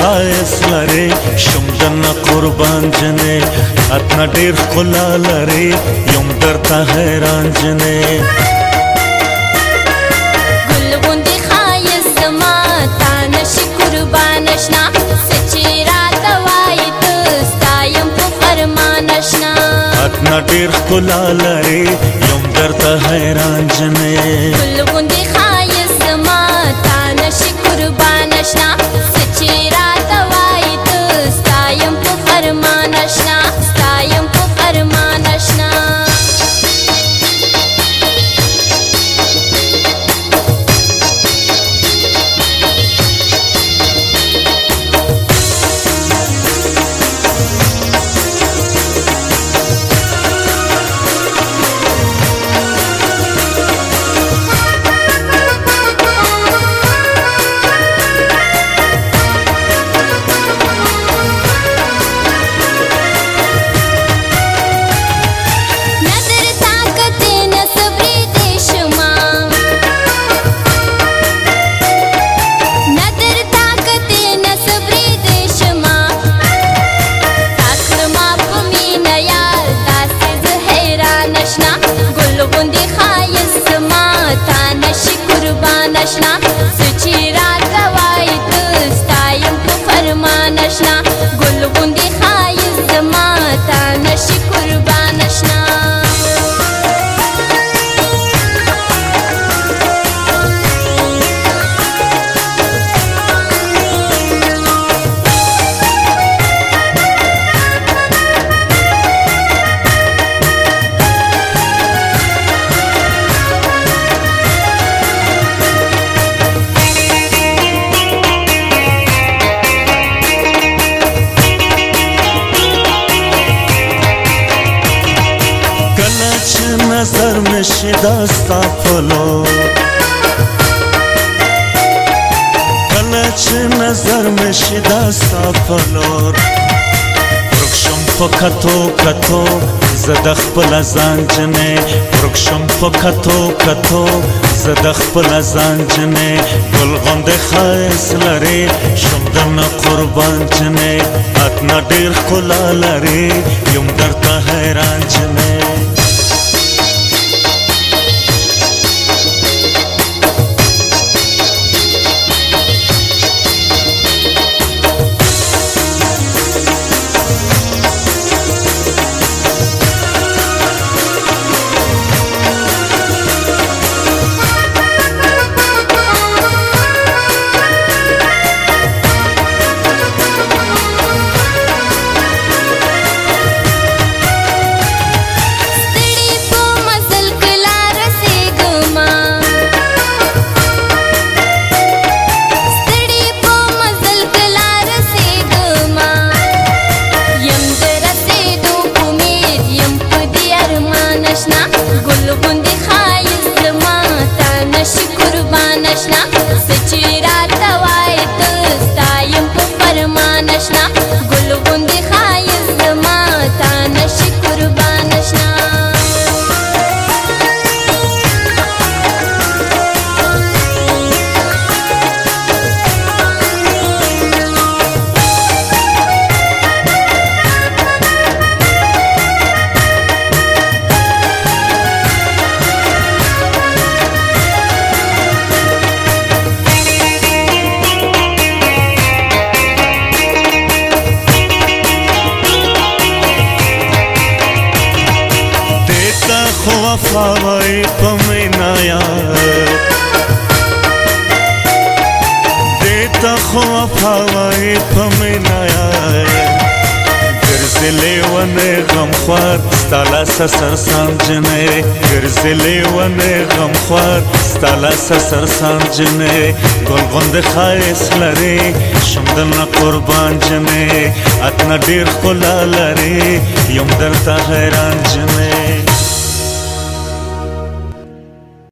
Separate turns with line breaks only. خایس لري شم جن قربان جنې اتنا ډیر خلا لري یم درته حیران جنې
ګل غوندې خایس زما تا نشي قربان شنا سچې راته وای ته ستایم په فرمان شنا
اتنا ډیر خلا لري یم درته حیران جنې ګل
غوندې خایس زما تا نشي قربان شنا
سر نشی دستا پلو کله چې نظر مشي دستا پلور ورکشم په کتو کتو زه د خپل ځان جنې ورکشم په کتو کتو زه د خپل ځان جنې ګل غوند خاص لري شم دنه قربان جنې اتنا ډیر خلا لري یم درته حیران جنې
نشنا ګل غوندې خایست ما تا نشي قربان نشنا سچې راته وای ته ستا یم په فرمان نشنا
vefayı pominayar Dita خو vefayı pominayar ګرځلې ونه غم خوار ستاله سر سان جنې ګرځلې ونه غم خوار ستاله سر سان جنې ګل غوند خایس لري شمدن قربان جنې اتنا ډیر خلل لري یم درته حیران جنې